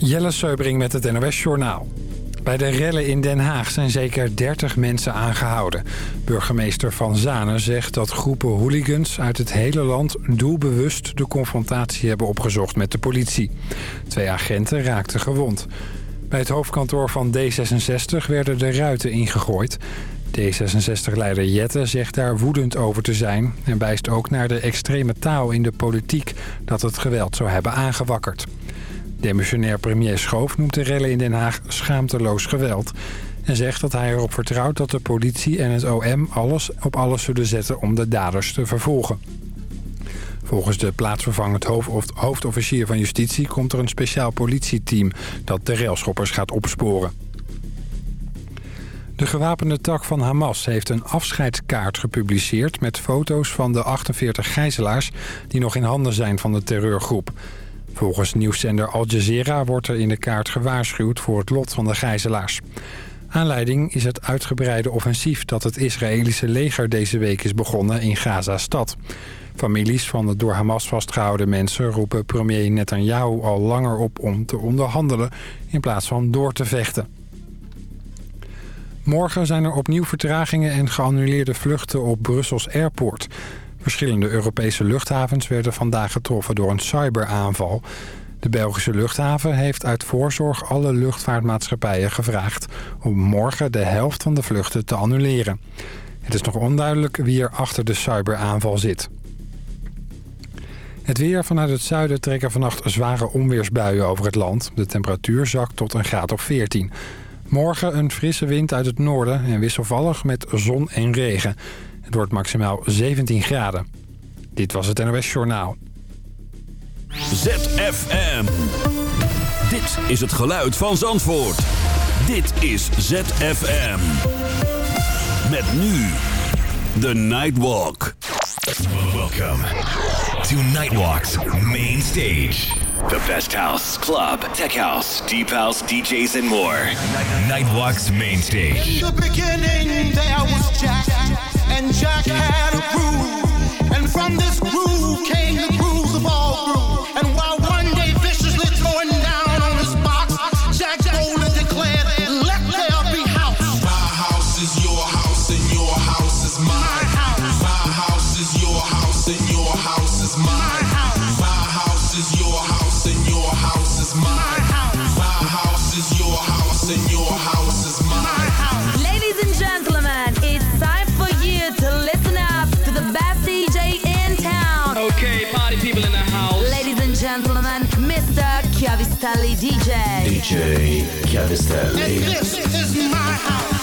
Jelle Seubring met het NOS Journaal. Bij de rellen in Den Haag zijn zeker 30 mensen aangehouden. Burgemeester Van Zanen zegt dat groepen hooligans uit het hele land... doelbewust de confrontatie hebben opgezocht met de politie. Twee agenten raakten gewond. Bij het hoofdkantoor van D66 werden de ruiten ingegooid. D66-leider Jette zegt daar woedend over te zijn... en wijst ook naar de extreme taal in de politiek... dat het geweld zou hebben aangewakkerd. Demissionair premier Schoof noemt de rellen in Den Haag schaamteloos geweld... en zegt dat hij erop vertrouwt dat de politie en het OM alles op alles zullen zetten om de daders te vervolgen. Volgens de plaatsvervangend hoofdofficier van justitie komt er een speciaal politieteam dat de railschoppers gaat opsporen. De gewapende tak van Hamas heeft een afscheidskaart gepubliceerd... met foto's van de 48 gijzelaars die nog in handen zijn van de terreurgroep. Volgens nieuwszender Al Jazeera wordt er in de kaart gewaarschuwd voor het lot van de gijzelaars. Aanleiding is het uitgebreide offensief dat het Israëlische leger deze week is begonnen in Gaza-stad. Families van de door Hamas vastgehouden mensen roepen premier Netanyahu al langer op om te onderhandelen in plaats van door te vechten. Morgen zijn er opnieuw vertragingen en geannuleerde vluchten op Brussels Airport. Verschillende Europese luchthavens werden vandaag getroffen door een cyberaanval. De Belgische luchthaven heeft uit voorzorg alle luchtvaartmaatschappijen gevraagd... om morgen de helft van de vluchten te annuleren. Het is nog onduidelijk wie er achter de cyberaanval zit. Het weer vanuit het zuiden trekken vannacht zware onweersbuien over het land. De temperatuur zakt tot een graad of 14. Morgen een frisse wind uit het noorden en wisselvallig met zon en regen. Het wordt maximaal 17 graden. Dit was het NOS Journaal. ZFM. Dit is het geluid van Zandvoort. Dit is ZFM. Met nu The Nightwalk. Welcome to Nightwalk's main stage. The best house, club, tech house, deep house, DJs, and more. Nightwalk's main stage. In the beginning, there was Jack, and Jack had a groove. And from this groove came the grooves DJ. DJ Chiavistelli. And this is my house.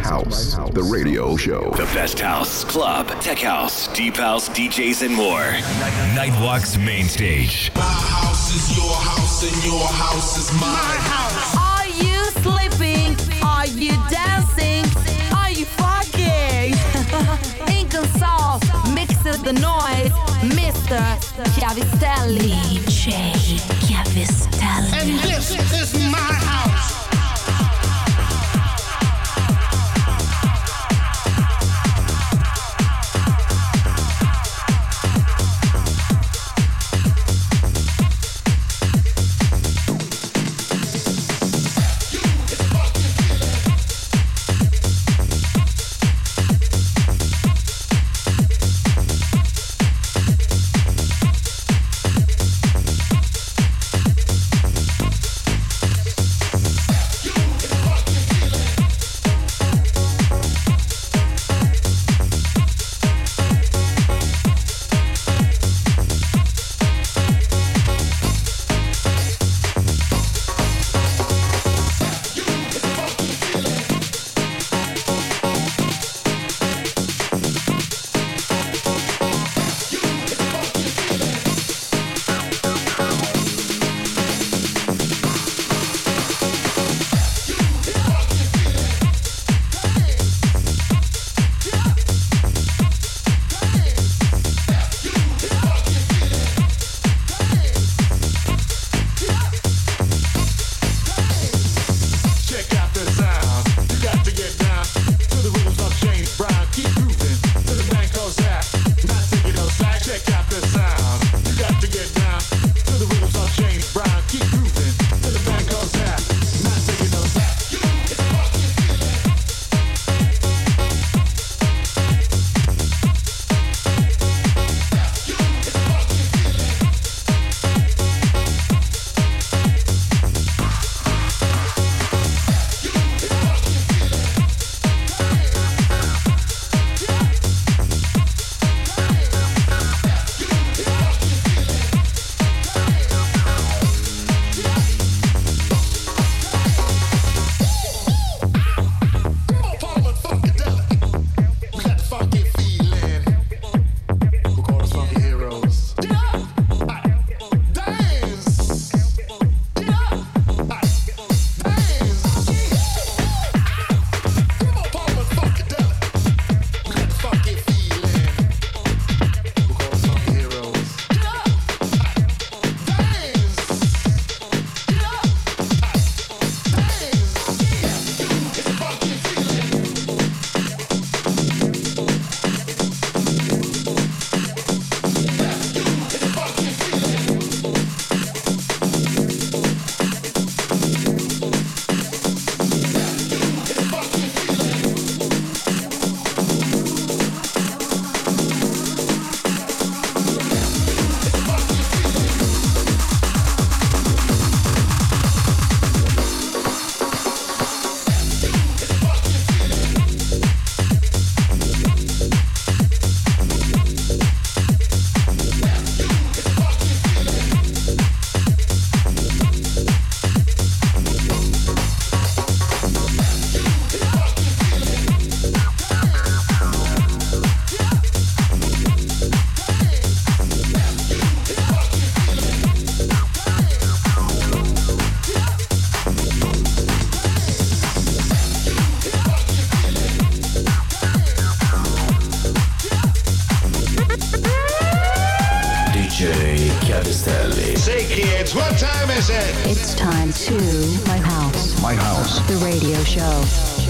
House, the radio show. The best house, club, tech house, deep house, DJs, and more. Nightwalk's main stage. My house is your house, and your house is mine. My house. Are you sleeping? Are you dancing? Are you fucking? Ink and salt mixes the noise. Mr. Chiavistelli. DJ. My House. The radio show.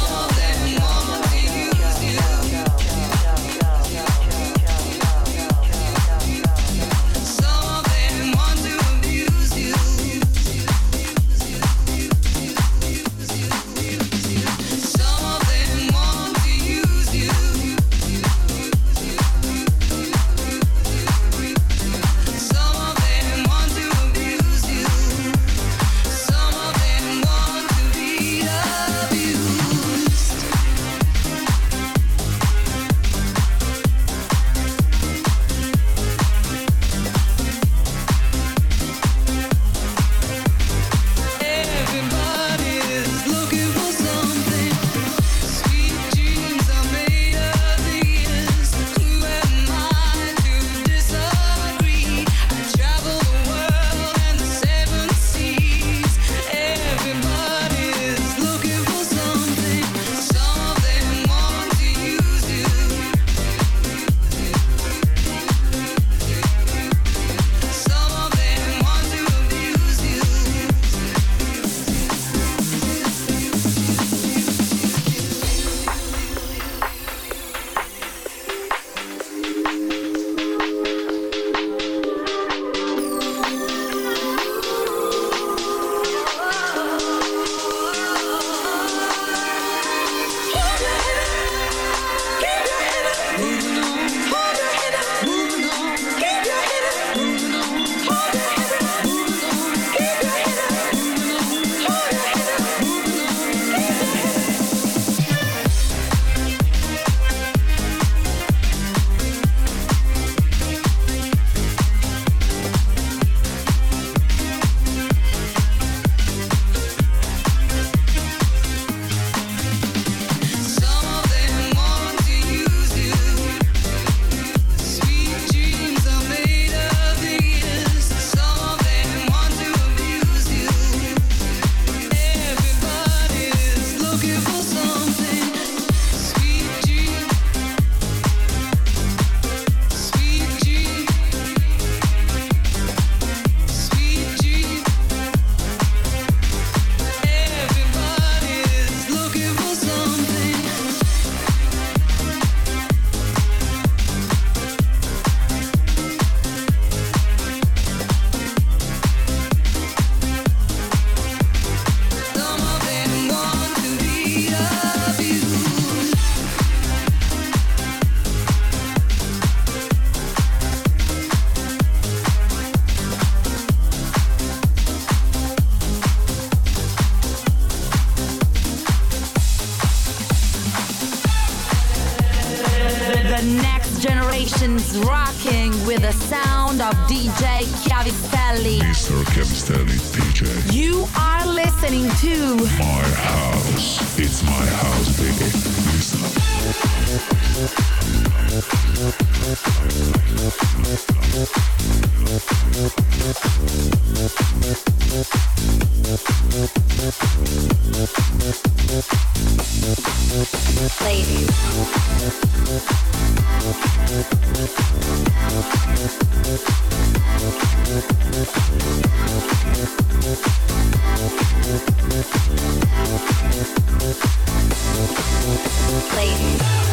Ladies.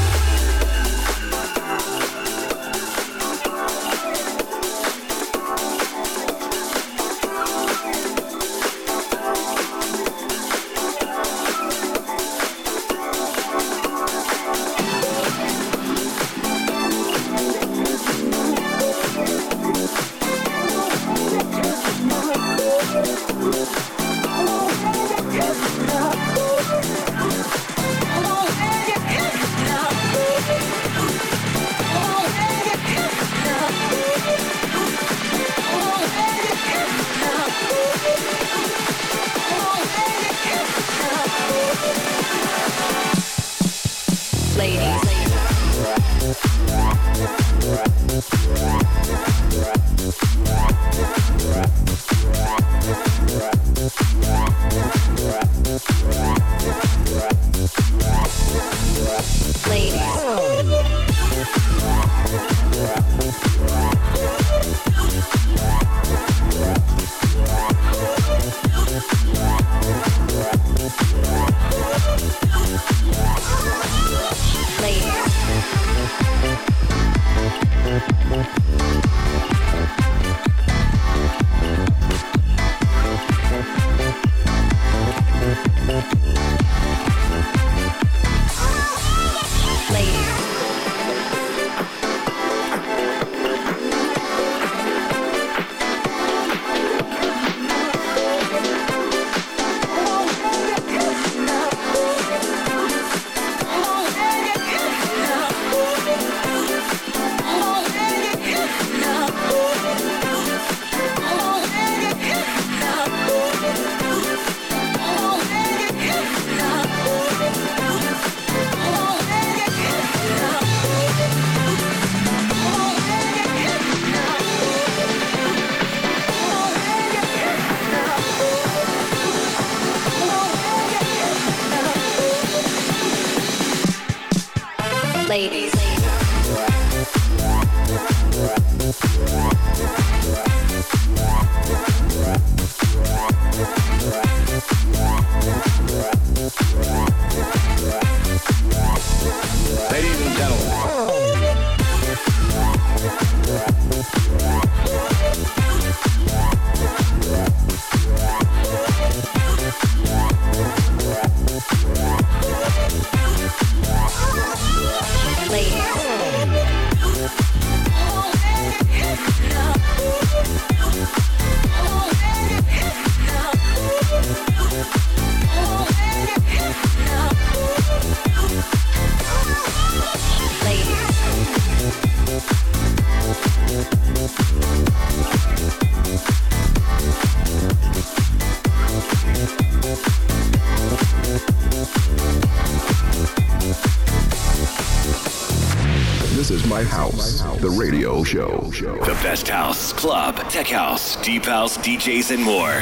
Show. The best house, club, tech house, deep house, DJs, and more.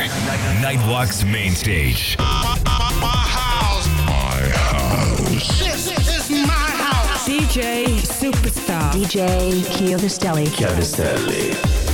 Nightwalk's main stage. My house, my house. This is my house. DJ Superstar. DJ Chiovistelli. Chiavistelli.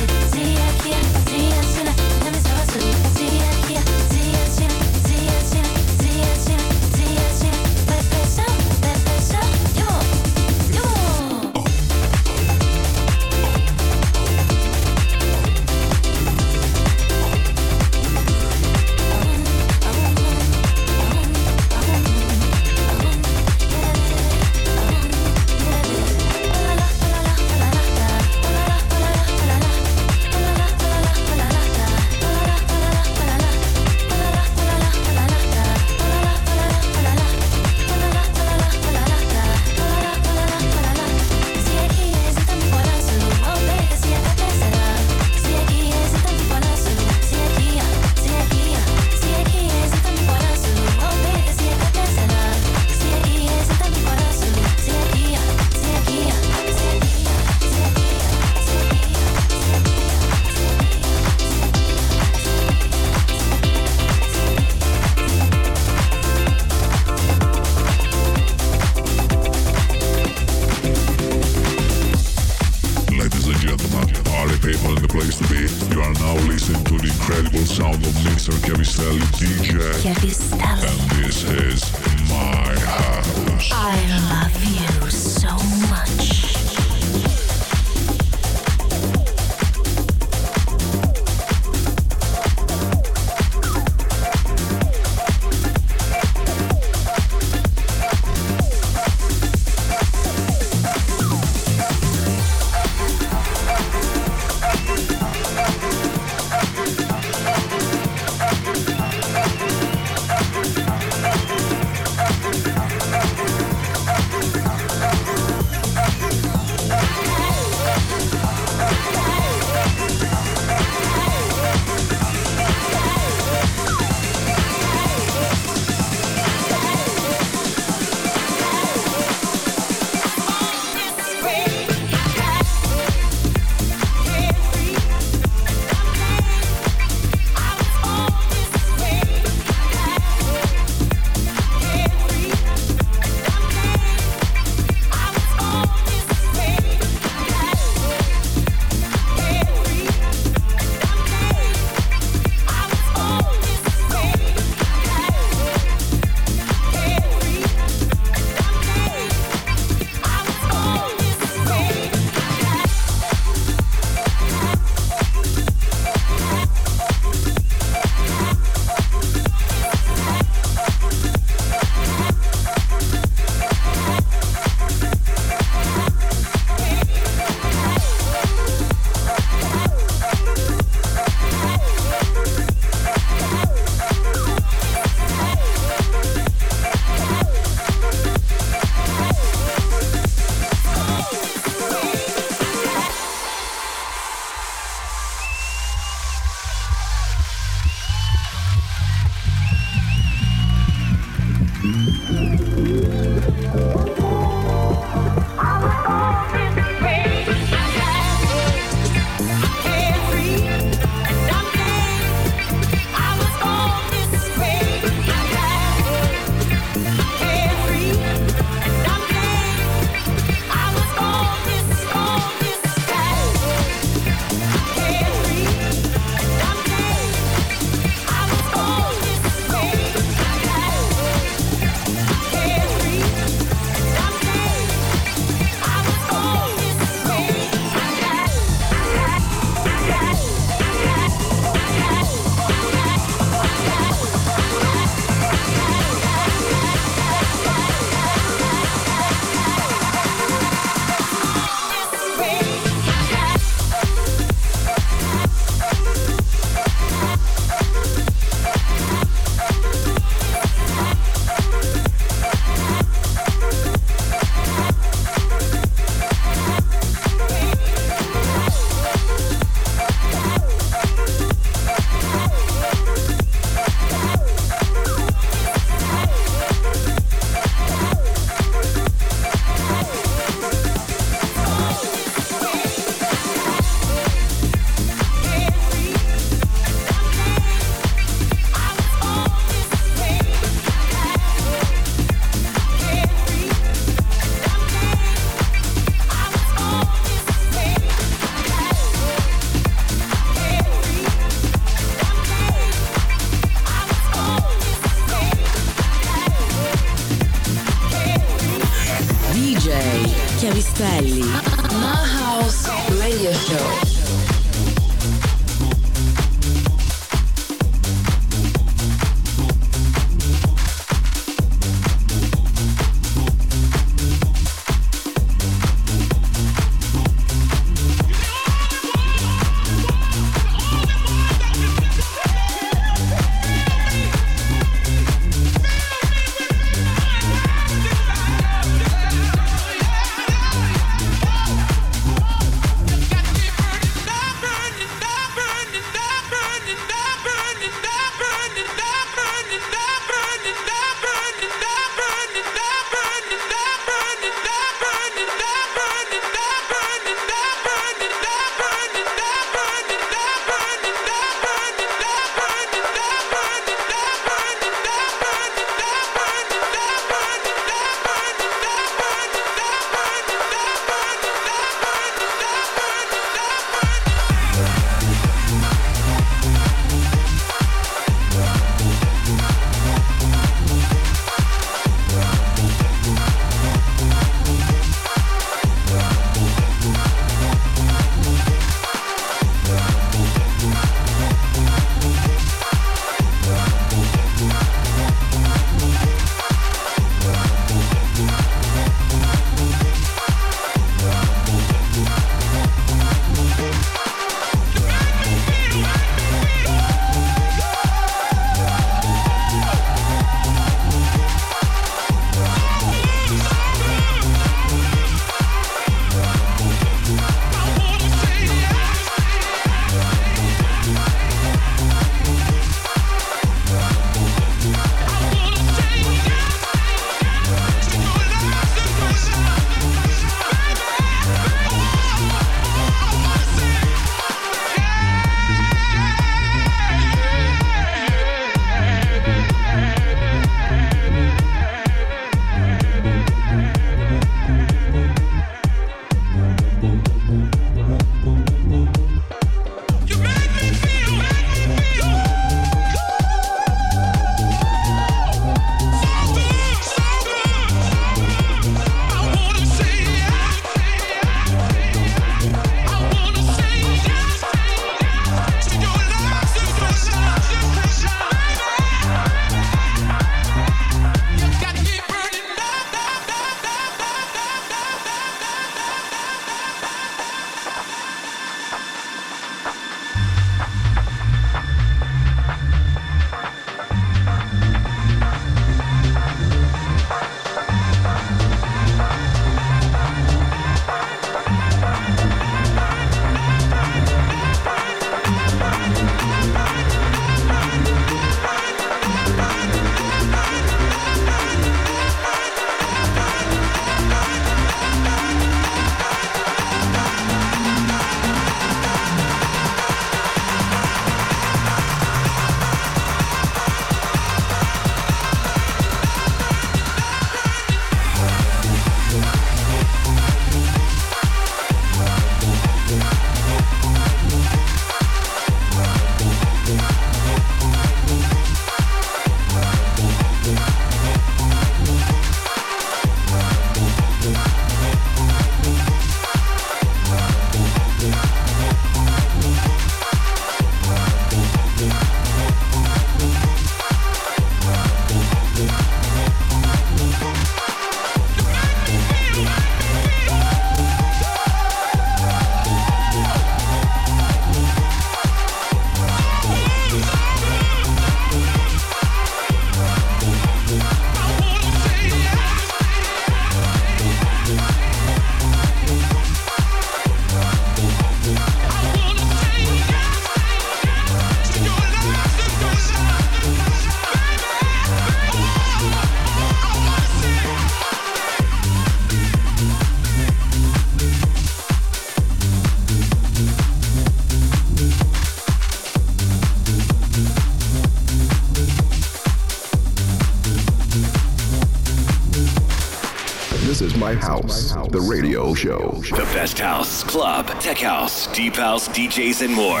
House, the radio show. The best house, club, tech house, deep house, DJs, and more.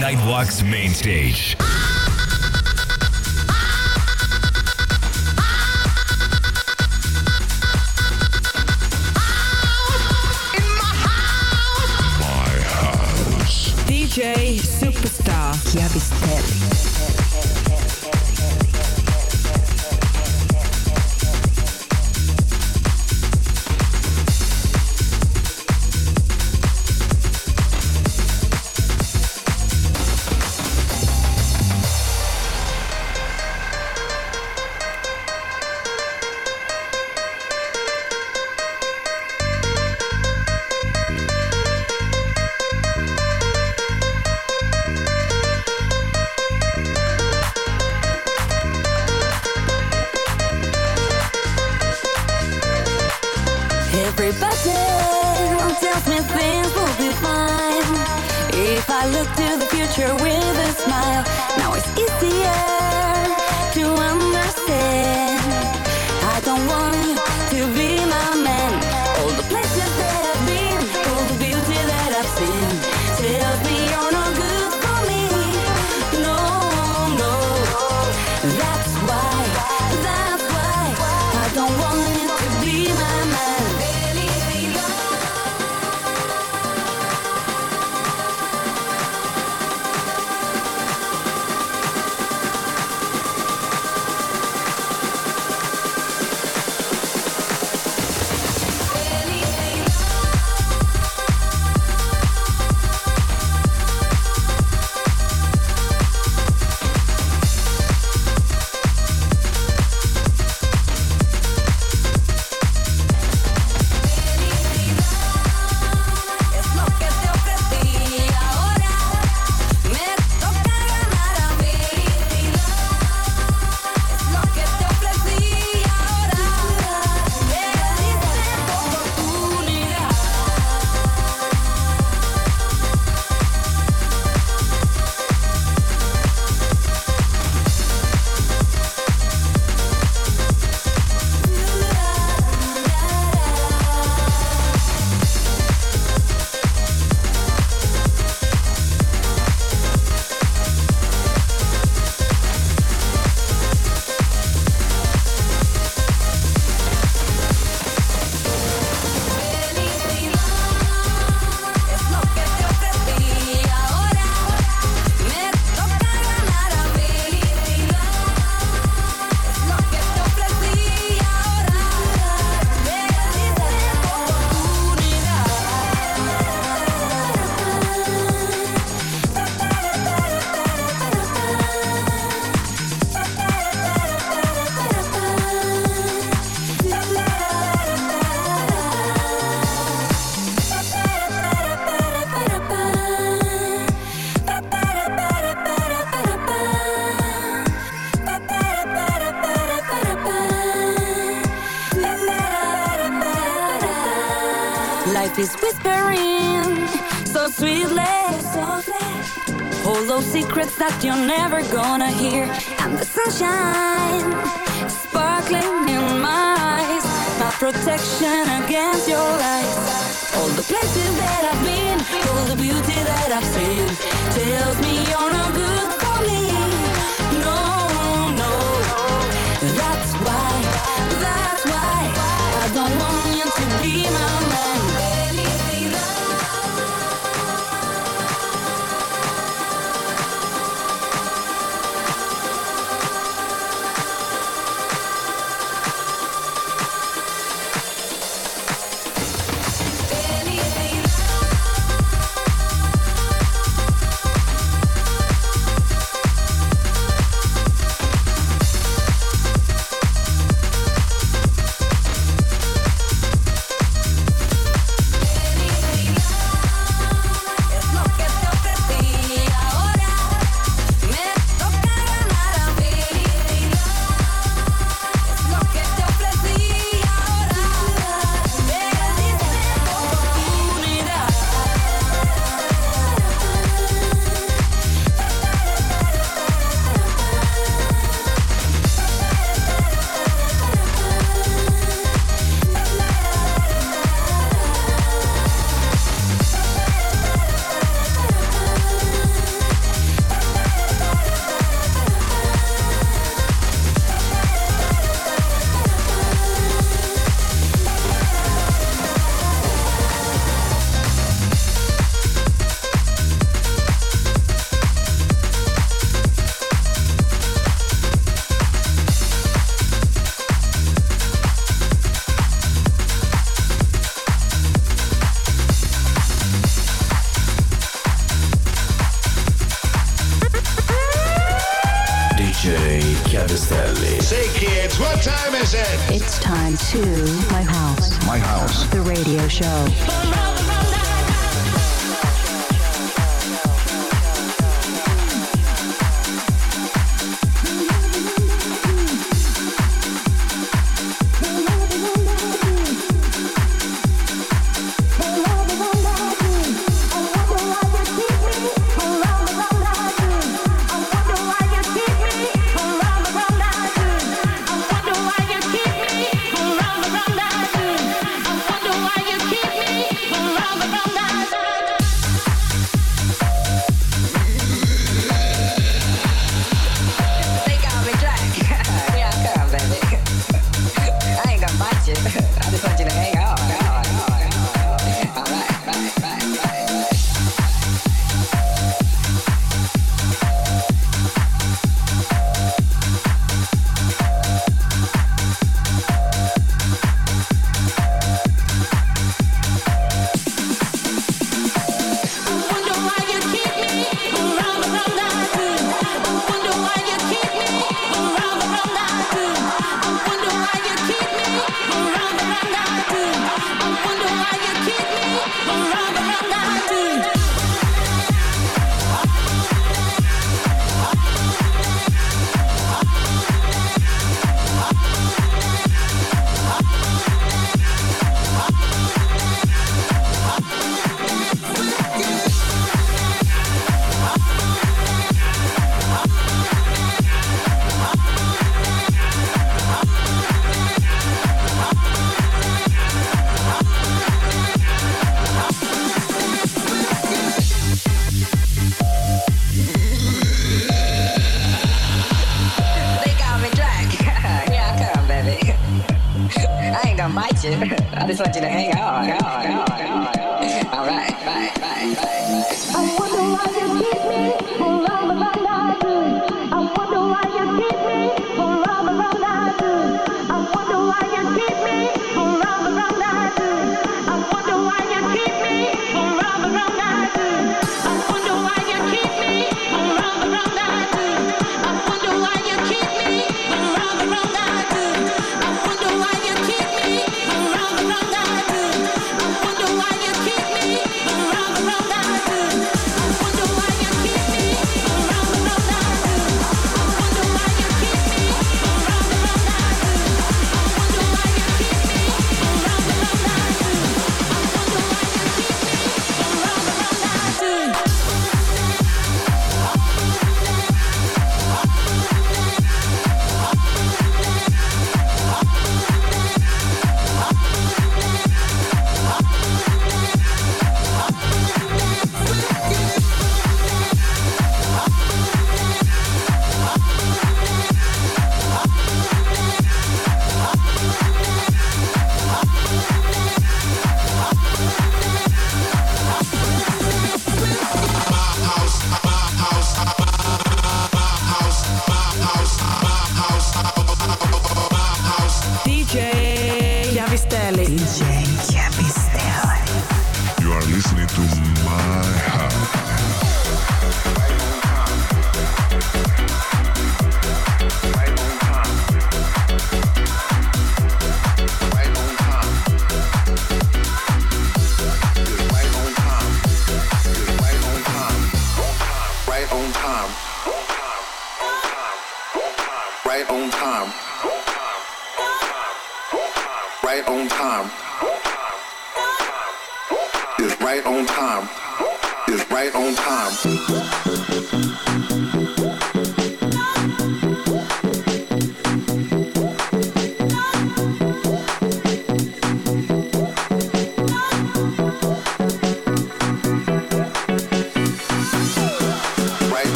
Nightwalk's main stage. My house. DJ Superstar Chiavistelli. Everybody tells me things will be fine if I look to the future with a smile. Now it's easier that you're never gonna hear. And the sunshine sparkling in my eyes. My protection against your lies. All the places that I've been, all the beauty that I've seen. Tells me you're no good for me. No, no. That's why, that's why I don't want you to be my man.